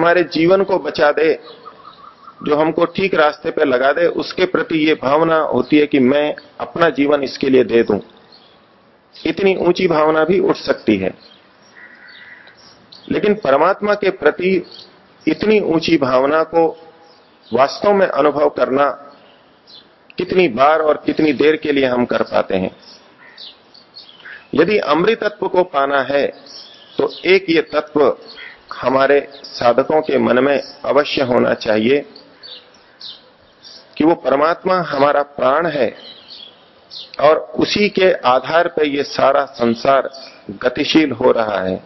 हमारे जीवन को बचा दे, जो हमको ठीक रास्ते पर लगा दे, उसके प्रति ये भावना होती है कि मैं अपना जीवन इसके लिए दे दूँ। इतनी ऊँची भावना भी उठ सकती है। लेकिन परमात्मा के प्रति इतनी ऊँची भावना को वास्तव में अनुभव करना कितनी बार और कितनी देर के लिए हम कर पाते हैं। यदि अमृतत्व को पाना है तो एक ये तत्व हमारे साधकों के मन में अवश्य होना चाहिए कि वो परमात्मा हमारा प्राण है और उसी के आधार पर ये सारा संसार गतिशील हो रहा है।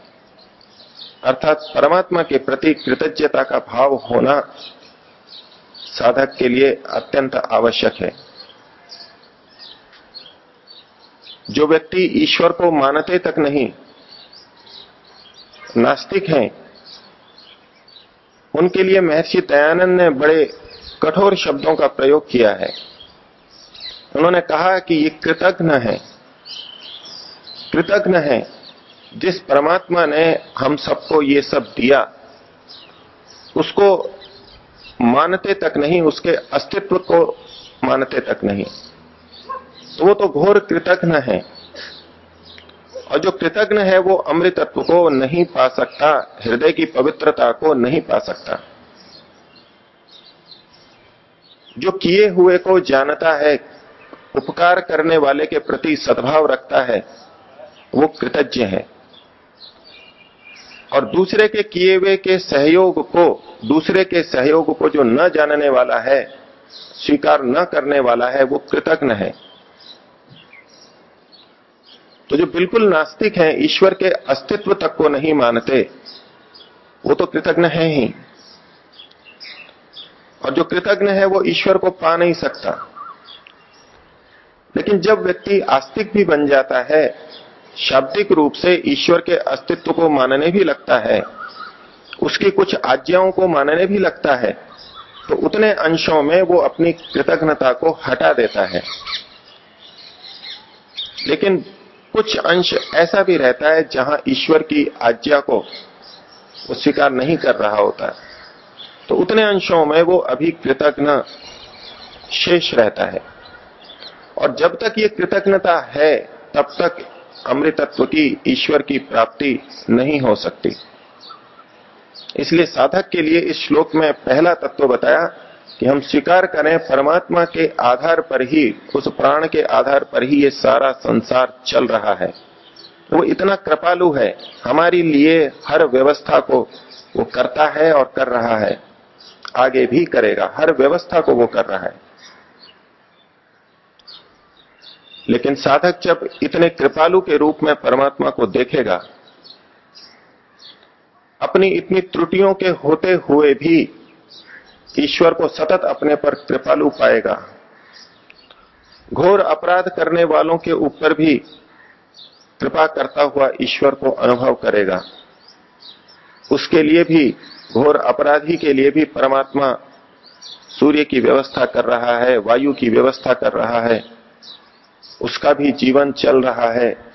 अर्थात परमात्मा के प्रति कृतज्ञता का भाव होना साधक के लिए अत्यंत आवश्यक है। जो व्यक्ति ईश्वर को मानते तक नहीं, नास्तिक हैं उनके लिए महर्षि दयानंद ने बड़े कठोर शब्दों का प्रयोग किया है। उन्होंने कहा कि ये कृतज्ञ है। कृतज्ञ है। जिस परमात्मा ने हम सबको ये सब दिया, उसको मानते तक नहीं, उसके अस्तित्व को मानते तक नहीं। तो वो तो घोर कृतज्ञ है। और जो कृतज्ञ है वो अमृतत्व को नहीं पा सकता, हृदय की पवित्रता को नहीं पा सकता। जो किए हुए को जानता है, उपकार करने वाले के प्रति सद्भाव रखता है, वो कृतज्ञ है। और दूसरे के किए हुए के सहयोग को, दूसरे के सहयोग को जो न जानने वाला है, स्वीकार न करने वाला है, वो कृतज्ञ है। तो जो बिल्कुल नास्तिक हैं, ईश्वर के अस्तित्व तक को नहीं मानते, वो तो कृतज्ञ है ही। और जो कृतज्ञ है, वो ईश्वर को पा नहीं सकता। लेकिन जब व्यक्ति आस्तिक भी बन जाता है, शाब्दिक रूप से ईश्वर के अस्तित्व को मानने भी लगता है, उसकी कुछ आज्ञाओं को मानने भी लगता है तो उतने अंशों में वो अपनी कृतज्ञता को हटा देता है। लेकिन कुछ अंश ऐसा भी रहता है जहाँ ईश्वर की आज्ञा को वो स्वीकार नहीं कर रहा होता है। तो उतने अंशों में वो अभी कृतज्ञ शेष रहता है। और जब तक ये कृतज्ञता है, तब तक अमृतत्व की ईश्वर की प्राप्ति नहीं हो सकती। इसलिए साधक के लिए इस श्लोक में पहला तत्व बताया कि हम स्वीकार करें, परमात्मा के आधार पर ही, उस प्राण के आधार पर ही ये सारा संसार चल रहा है। वो इतना कृपालु है, हमारी लिए हर व्यवस्था को वो करता है और कर रहा है। आगे भी करेगा, हर व्यवस्था को वो कर रहा है। लेकिन साधक जब इतने कृपालु के रूप में परमात्मा को देखेगा, अपनी इतनी त्रुटियों के होते हुए भी ईश्वर को सतत अपने पर कृपालु पाएगा। घोर अपराध करने वालों के ऊपर भी कृपा करता हुआ ईश्वर को अनुभव करेगा। उसके लिए भी, घोर अपराधी के लिए भी परमात्मा सूर्य की व्यवस्था कर रहा है, वायु की व्यवस्था कर रहा है। उसका भी जीवन चल रहा है।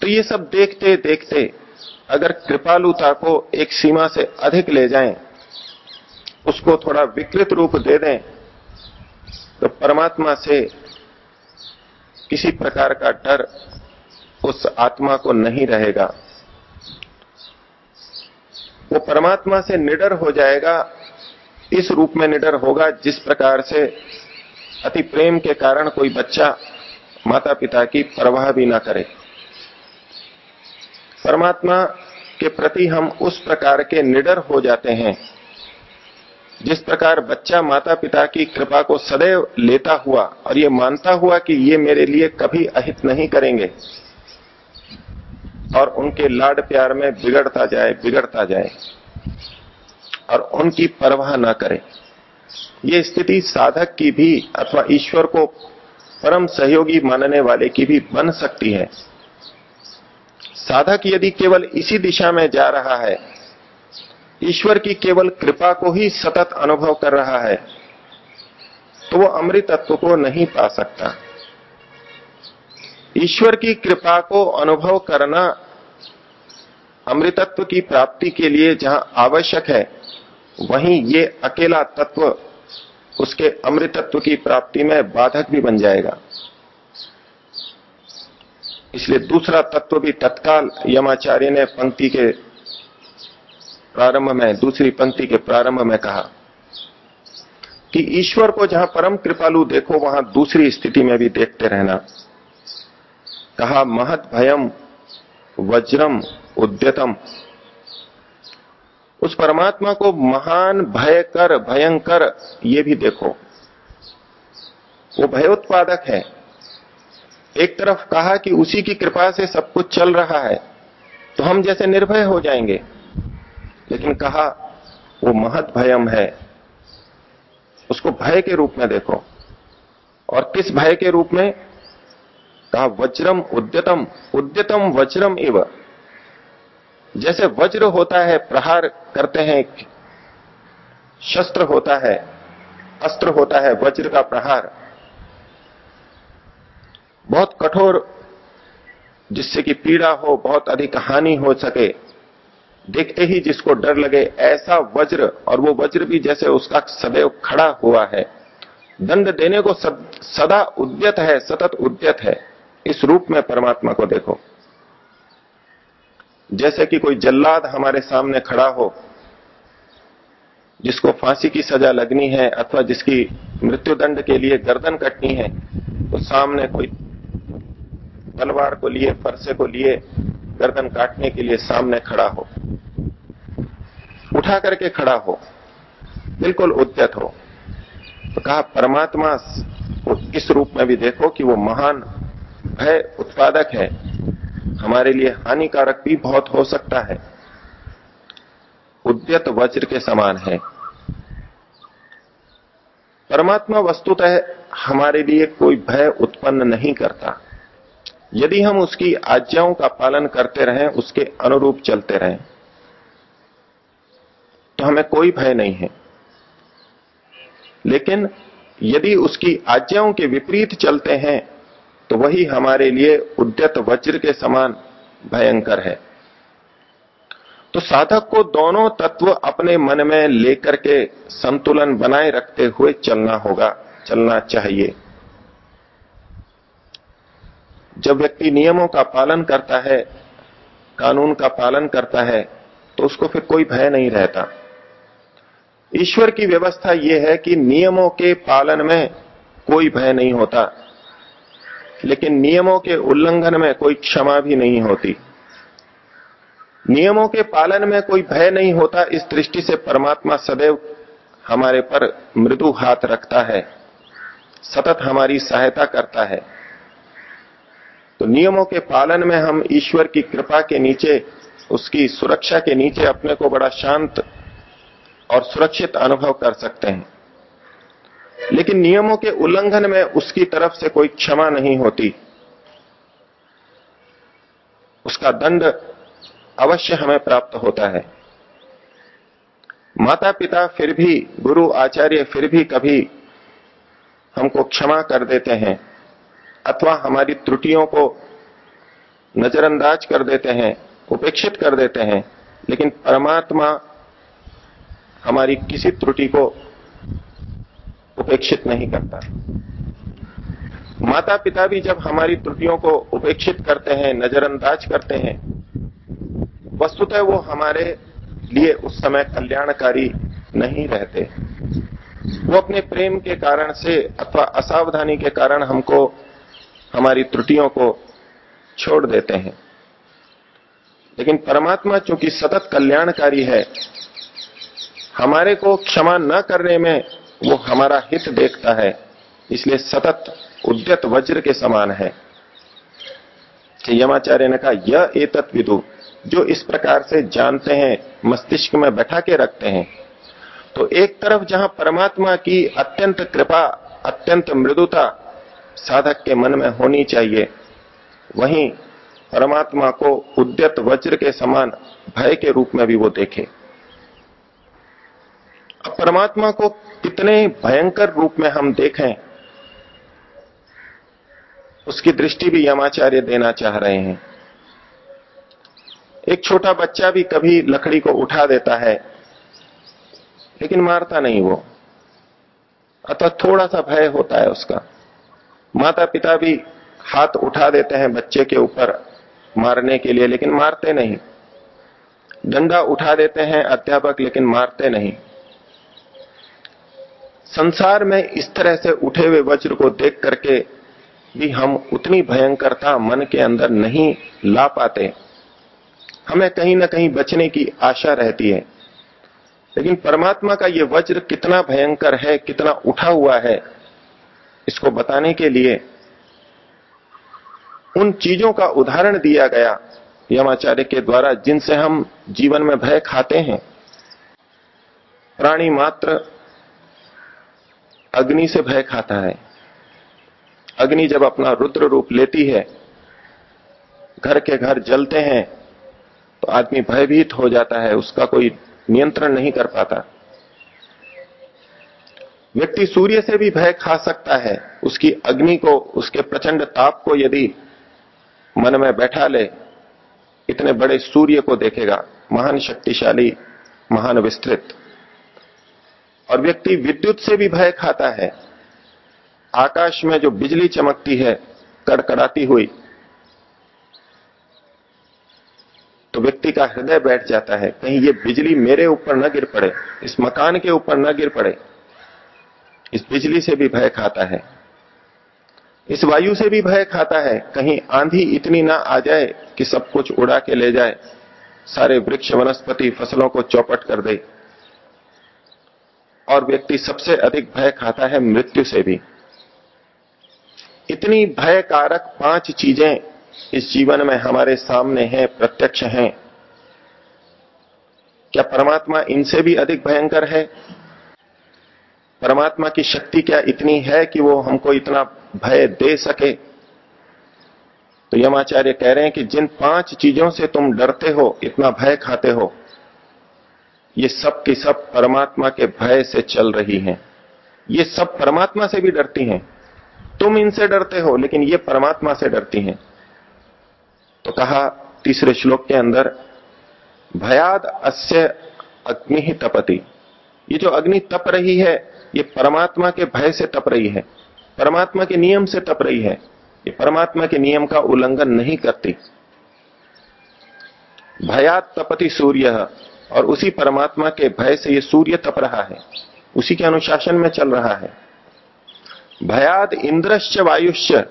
तो ये सब देखते देखते अगर कृपालुता को एक सीमा से अधिक ले जाएँ, उसको थोड़ा विकृत रूप दे दें तो परमात्मा से किसी प्रकार का डर उस आत्मा को नहीं रहेगा। वो परमात्मा से निडर हो जाएगा इस रूप में निडर होगा जिस प्रकार से अति प्रेम के कारण कोई बच्चा माता पिता की परवाह भी ना करे। परमात्मा के प्रति हम उस प्रकार के निडर हो जाते हैं, जिस प्रकार बच्चा माता पिता की कृपा को सदैव लेता हुआ और ये मानता हुआ कि ये मेरे लिए कभी अहित नहीं करेंगे और उनके लाड प्यार में बिगड़ता जाए बिगड़ता जाए और उनकी परवाह ना करे। ये स्थिति साधक की भी अथवा ईश्वर को परम सहयोगी मानने वाले की भी बन सकती है। साधक यदि केवल इसी दिशा में जा रहा है, ईश्वर की केवल कृपा को ही सतत अनुभव कर रहा है तो वो अमृत तत्व को नहीं पा सकता। ईश्वर की कृपा को अनुभव करना अमृतत्व की प्राप्ति के लिए जहाँ आवश्यक है, वहीं ये अकेला तत्व उसके अमृतत्व की प्राप्ति में बाधक भी बन जाएगा। इसलिए दूसरा तत्व भी तत्काल यमाचार्य ने पंक्ति के प्रारंभ में, दूसरी पंक्ति के प्रारंभ में कहा कि ईश्वर को जहाँ परम कृपालु देखो, वहाँ दूसरी स्थिति में भी देखते रहना। कहा, महत भयम, वज्रम, उद्यतम। उस परमात्मा को महान भय कर भयंकर ये भी देखो। वो भयोत्पादक है। एक तरफ़ कहा कि उसी की कृपा से सब कुछ चल रहा है तो हम जैसे निर्भय हो जाएँगे। लेकिन कहा, वो महत भयम है। उसको भय के रूप में देखो। और किस भय के रूप में? कहा, वज्रम उद्यतम उद्यतम वज्रम एवं जैसे वज्र होता है, प्रहार करते हैं, शस्त्र होता है, अस्त्र होता है, वज्र का प्रहार। बहुत कठोर, जिससे कि पीड़ा हो, बहुत अधिक हानि हो सके। देखते ही जिसको डर लगे, ऐसा वज्र, और वो वज्र भी जैसे उसका सदैव खड़ा हुआ है। दंड देने को सदा उद्यत है, सतत उद्यत है। इस रूप में परमात्मा को देखो। जैसे कि कोई जल्लाद हमारे सामने खड़ा हो, जिसको फांसी की सजा लगनी है, अथवा जिसकी मृत्यु दंड के लिए गर्दन कटनी है तो सामने कोई तलवार को लिए, फरसे को लिए, गर्दन काटने के लिए सामने खड़ा हो। उठा करके खड़ा हो। बिल्कुल उद्यत हो। तो कहा, परमात्मा को इस रूप में भी देखो कि वो महान भय उत्पादक है। हमारे लिए हानिकारक भी बहुत हो सकता है। उद्यत वज्र के समान है। परमात्मा वस्तुतः हमारे लिए कोई भय उत्पन्न नहीं करता। यदि हम उसकी आज्ञाओं का पालन करते रहें, उसके अनुरूप चलते रहें तो हमें कोई भय नहीं है। लेकिन यदि उसकी आज्ञाओं के विपरीत चलते हैं तो वही हमारे लिए उद्यत वज्र के समान भयंकर है। तो साधक को दोनों तत्व अपने मन में लेकर के संतुलन बनाए रखते हुए चलना होगा, चलना चाहिए। जब व्यक्ति नियमों का पालन करता है, कानून का पालन करता है तो उसको फिर कोई भय नहीं रहता। ईश्वर की व्यवस्था यह है कि नियमों के पालन में कोई भय नहीं होता, लेकिन नियमों के उल्लंघन में कोई क्षमा भी नहीं होती। नियमों के पालन में कोई भय नहीं होता, इस दृष्टि से परमात्मा सदैव हमारे पर मृदु हाथ रखता है, सतत हमारी सहायता करता है। तो नियमों के पालन में हम ईश्वर की कृपा के नीचे, उसकी सुरक्षा के नीचे अपने को बड़ा शांत और सुरक्षित अनुभव कर सकते हैं। लेकिन नियमों के उल्लंघन में उसकी तरफ़ से कोई क्षमा नहीं होती। उसका दंड अवश्य हमें प्राप्त होता है। माता पिता फिर भी, गुरु, आचार्य फिर भी कभी हमको क्षमा कर देते हैं। अथवा हमारी त्रुटियों को नजरअंदाज कर देते हैं, उपेक्षित कर देते हैं, लेकिन परमात्मा हमारी किसी त्रुटि को उपेक्षित नहीं करता। माता पिता भी जब हमारी त्रुटियों को उपेक्षित करते हैं, नजरअंदाज करते हैं, वस्तुतः वो हमारे लिए उस समय कल्याणकारी नहीं रहते। वो अपने प्रेम के कारण से अथवा असावधानी के कारण हमको हमारी त्रुटियों को छोड़ देते हैं। लेकिन परमात्मा चूँकि सतत कल्याणकारी है, हमारे को क्षमा न करने में वो हमारा हित देखता है, इसलिए सतत उद्यत वज्र के समान है। यमाचार्य ने कहा यह एतत् विदु जो इस प्रकार से जानते हैं, मस्तिष्क में बैठा के रखते हैं। तो एक तरफ़ जहाँ परमात्मा की अत्यंत कृपा, अत्यंत मृदुता साधक के मन में होनी चाहिए। वहीं परमात्मा को उद्यत वज्र के समान भय के रूप में भी वो देखे। अब परमात्मा को कितने भयंकर रूप में हम देखें, उसकी दृष्टि भी यमाचार्य देना चाह रहे हैं। एक छोटा बच्चा भी कभी लकड़ी को उठा देता है, लेकिन मारता नहीं वो। अतः थोड़ा सा भय होता है उसका। माता पिता भी हाथ उठा देते हैं बच्चे के ऊपर मारने के लिए, लेकिन मारते नहीं। डंडा उठा देते हैं अध्यापक, लेकिन मारते नहीं। संसार में इस तरह से उठे हुए वज्र को देख करके भी हम उतनी भयंकरता मन के अंदर नहीं ला पाते। हमें कहीं ना कहीं बचने की आशा रहती है। लेकिन परमात्मा का ये वज्र कितना भयंकर है, कितना उठा हुआ है इसको बताने के लिए उन चीज़ों का उदाहरण दिया गया यमाचार्य के द्वारा, जिनसे हम जीवन में भय खाते हैं। प्राणी मात्र अग्नि से भय खाता है। अग्नि जब अपना रुद्र रूप लेती है, घर के घर जलते हैं तो आदमी भयभीत हो जाता है, उसका कोई नियंत्रण नहीं कर पाता। व्यक्ति सूर्य से भी भय खा सकता है। उसकी अग्नि को, उसके प्रचंड ताप को यदि मन में बैठा ले, इतने बड़े सूर्य को देखेगा। महान शक्तिशाली, महान विस्तृत। और व्यक्ति विद्युत से भी भय खाता है। आकाश में जो बिजली चमकती है, कड़कड़ाती हुई तो व्यक्ति का हृदय बैठ जाता है। कहीं ये बिजली मेरे ऊपर न गिर पड़े, इस मकान के ऊपर न गिर पड़े इस बिजली से भी भय खाता है। इस वायु से भी भय खाता है। कहीं आंधी इतनी ना आ जाए कि सब कुछ उड़ा के ले जाए। सारे वृक्ष वनस्पति फ़सलों को चौपट कर दे। और व्यक्ति सबसे अधिक भय खाता है मृत्यु से भी। इतनी भय कारक पाँच चीज़ें इस जीवन में हमारे सामने हैं, प्रत्यक्ष हैं। क्या परमात्मा इनसे भी अधिक भयंकर है? परमात्मा की शक्ति क्या इतनी है कि वो हमको इतना भय दे सके? तो यमाचार्य कह रहे हैं कि जिन पाँच चीज़ों से तुम डरते हो, इतना भय खाते हो, ये सब की सब परमात्मा के भय से चल रही हैं। ये सब परमात्मा से भी डरती हैं। तुम इनसे डरते हो, लेकिन ये परमात्मा से डरती हैं। तो कहा तीसरे श्लोक के अंदर, भयाद अस्य अग्नि ही तपति। ये जो अग्नि तप रही है ये परमात्मा के भय से तप रही है। परमात्मा के नियम से तप रही है। ये परमात्मा के नियम का उल्लंघन नहीं करती। भयात तपति सूर्य, और उसी परमात्मा के भय से ये सूर्य तप रहा है। उसी के अनुशासन में चल रहा है। भयाद इंद्रश्च वायुश्च,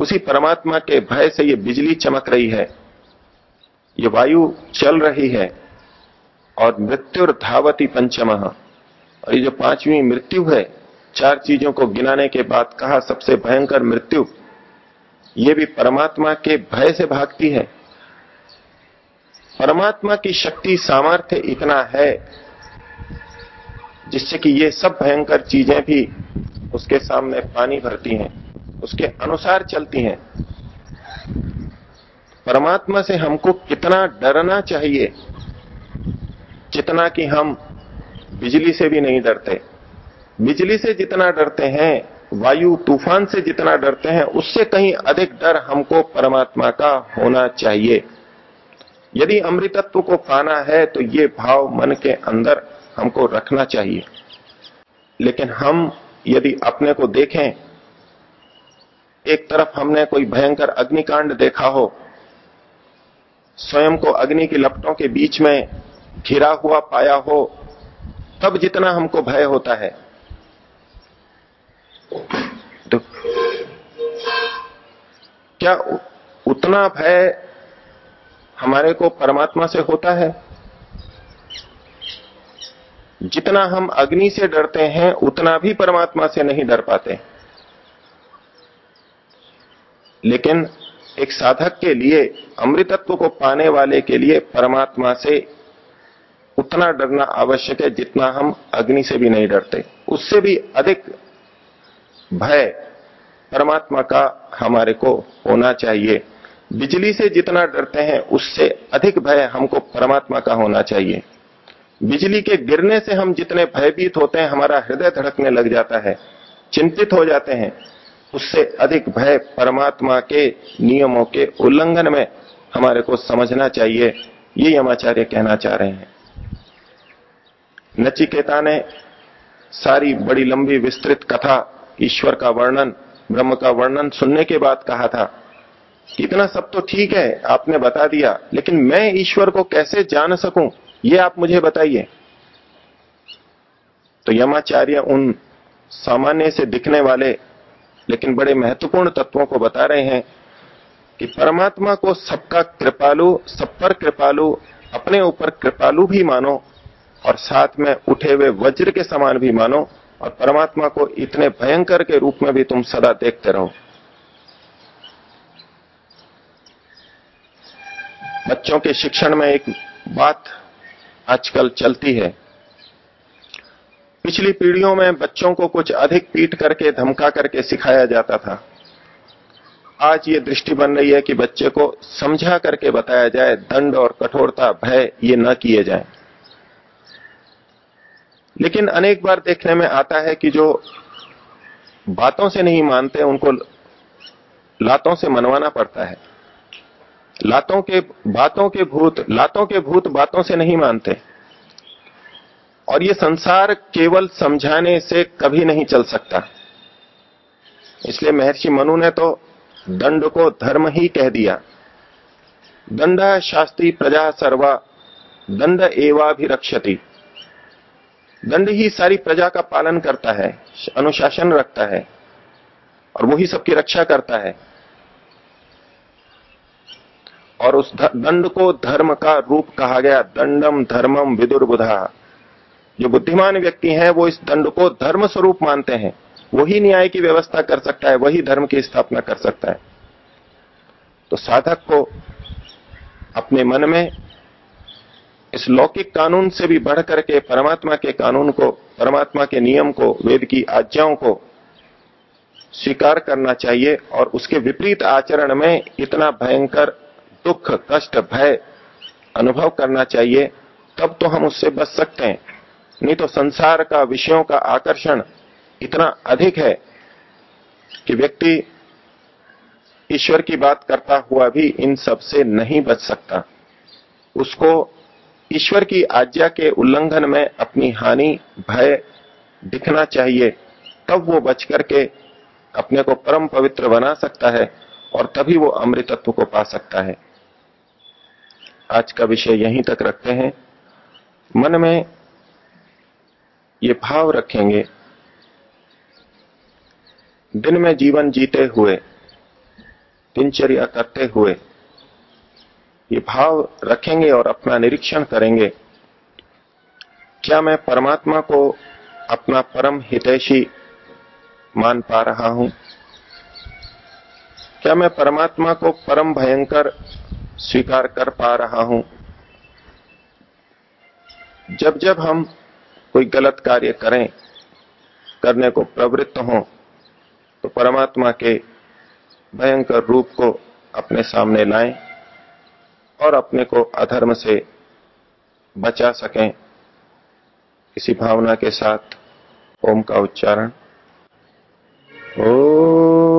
उसी परमात्मा के भय से ये बिजली चमक रही है। ये वायु चल रही है, और मृत्युर धावती पंचम। और ये जो पांचवी मृत्यु है, चार चीज़ों को गिनाने के बाद कहा सबसे भयंकर मृत्यु, ये भी परमात्मा के भय से भागती है। परमात्मा की शक्ति सामर्थ्य इतना है, जिससे कि ये सब भयंकर चीज़ें भी उसके सामने पानी भरती हैं, उसके अनुसार चलती हैं। परमात्मा से हमको कितना डरना चाहिए, जितना कि हम बिजली से भी नहीं डरते। बिजली से जितना डरते हैं, वायु तूफ़ान से जितना डरते हैं, उससे कहीं अधिक डर हमको परमात्मा का होना चाहिए। यदि अमृतत्व को पाना है तो ये भाव मन के अंदर हमको रखना चाहिए। लेकिन हम यदि अपने को देखें, एक तरफ़ हमने कोई भयंकर अग्निकांड देखा हो, स्वयं को अग्नि की लपटों के बीच में घिरा हुआ पाया हो तब जितना हमको भय होता है। तो क्या उतना भय हमारे को परमात्मा से होता है? जितना हम अग्नि से डरते हैं, उतना भी परमात्मा से नहीं डर पाते। लेकिन एक साधक के लिए, अमृतत्व को पाने वाले के लिए परमात्मा से उतना डरना आवश्यक है जितना हम अग्नि से भी नहीं डरते। उससे भी अधिक भय परमात्मा का हमारे को होना चाहिए। बिजली से जितना डरते हैं, उससे अधिक भय हमको परमात्मा का होना चाहिए। बिजली के गिरने से हम जितने भयभीत होते हैं, हमारा हृदय धड़कने लग जाता है, चिंतित हो जाते हैं। उससे अधिक भय परमात्मा के नियमों के उल्लंघन में हमारे को समझना चाहिए। ये यमाचार्य कहना चाह रहे हैं। नचिकेता ने सारी बड़ी लंबी विस्तृत कथा, ईश्वर का वर्णन, ब्रह्म का वर्णन सुनने के बाद कहा था, इतना सब तो ठीक है, आपने बता दिया, लेकिन मैं ईश्वर को कैसे जान सकूँ? ये आप मुझे बताइए। तो यमाचार्य उन सामान्य से दिखने वाले, लेकिन बड़े महत्वपूर्ण तत्वों को बता रहे हैं कि परमात्मा को सबका कृपालु, सब पर कृपालु, अपने ऊपर कृपालु भी मानो और साथ में उठे हुए वज्र के समान भी मानो और परमात्मा को इतने भयंकर के रूप में भी तुम सदा देखते रहो। बच्चों के शिक्षण में एक बात आजकल चलती है। पिछली पीढ़ियों में बच्चों को कुछ अधिक पीट करके, धमका करके सिखाया जाता था। आज ये दृष्टि बन रही है कि बच्चे को समझा करके बताया जाए, दंड और कठोरता, भय ये न किए जाए। लेकिन अनेक बार देखने में आता है कि जो बातों से नहीं मानते, उनको लातों से मनवाना पड़ता है। लातों के बातों के भूत, लातों के भूत बातों से नहीं मानते। और ये संसार केवल समझाने से कभी नहीं चल सकता। इसलिए महर्षि मनु ने तो दंड को धर्म ही कह दिया। दंड शास्त्री प्रजा सर्वा, दंड एवाभिरक्षति। दंड ही सारी प्रजा का पालन करता है, अनुशासन रखता है, और वही सबकी रक्षा करता है। और उस दंड को धर्म का रूप कहा गया, दंडम धर्मम विदुर बुधा जो बुद्धिमान व्यक्ति हैं, वो इस दंड को धर्म स्वरूप मानते हैं। वही न्याय की व्यवस्था कर सकता है, वही धर्म की स्थापना कर सकता है। तो साधक को अपने मन में इस लौकिक कानून से भी बढ़ करके परमात्मा के कानून को, परमात्मा के नियम को, वेद की आज्ञाओं को स्वीकार करना चाहिए और उसके विपरीत आचरण में इतना भयंकर दुख, कष्ट, भय अनुभव करना चाहिए, तब तो हम उससे बच सकते हैं। नहीं तो संसार का, विषयों का आकर्षण इतना अधिक है कि व्यक्ति ईश्वर की बात करता हुआ भी इन सबसे नहीं बच सकता। उसको ईश्वर की आज्ञा के उल्लंघन में अपनी हानि, भय दिखना चाहिए। तब वो बच करके अपने को परम पवित्र बना सकता है और तभी वो अमृतत्व को पा सकता है। आज का विषय यहीं तक रखते हैं। मन में ये भाव रखेंगे, दिन में जीवन जीते हुए, दिनचर्या करते हुए ये भाव रखेंगे और अपना निरीक्षण करेंगे। क्या मैं परमात्मा को अपना परम हितैषी मान पा रहा हूँ? क्या मैं परमात्मा को परम भयंकर स्वीकार कर पा रहा हूँ? जब जब हम कोई गलत कार्य करें, करने को प्रवृत्त हों तो परमात्मा के भयंकर रूप को अपने सामने लाएँ। और अपने को अधर्म से बचा सकें। इसी भावना के साथ ओम का उच्चारण। ओ